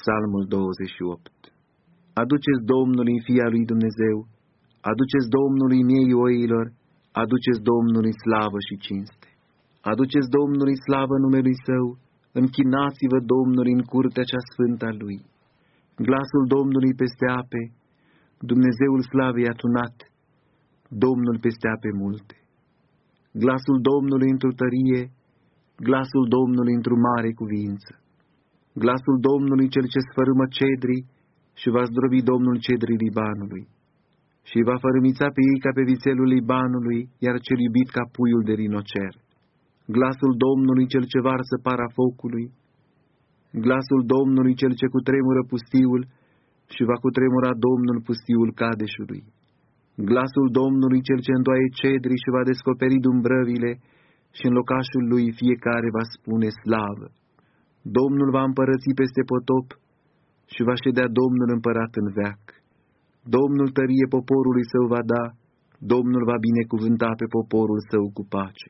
Psalmul 28 Aduceți Domnului Fia lui Dumnezeu, aduceți Domnului miei oilor, aduceți Domnului slavă și cinste. Aduceți Domnului slavă numelui Său, închinați-vă Domnului în curtea cea sfântă a Lui. Glasul Domnului peste ape, Dumnezeul slavei atunat, Domnul peste ape multe. Glasul Domnului într-o tărie, glasul Domnului într-o mare cuvință glasul Domnului cel ce sfărâmă cedrii și va zdrobi Domnul cedrii Libanului. Și va fărâmița pe ei ca pe vițelul Libanului, iar cel iubit ca puiul de rinocer. Glasul Domnului cel ce varsă para focului, glasul Domnului cel ce cutremură pustiul și va cutremura Domnul pustiul Cadeșului. Glasul Domnului cel ce îndoaie cedrii și va descoperi dumbrăvile și în locașul lui fiecare va spune slavă. Domnul va împărăți peste potop și va ședea Domnul împărat în veac. Domnul tărie poporului său va da, Domnul va binecuvânta pe poporul său cu pace.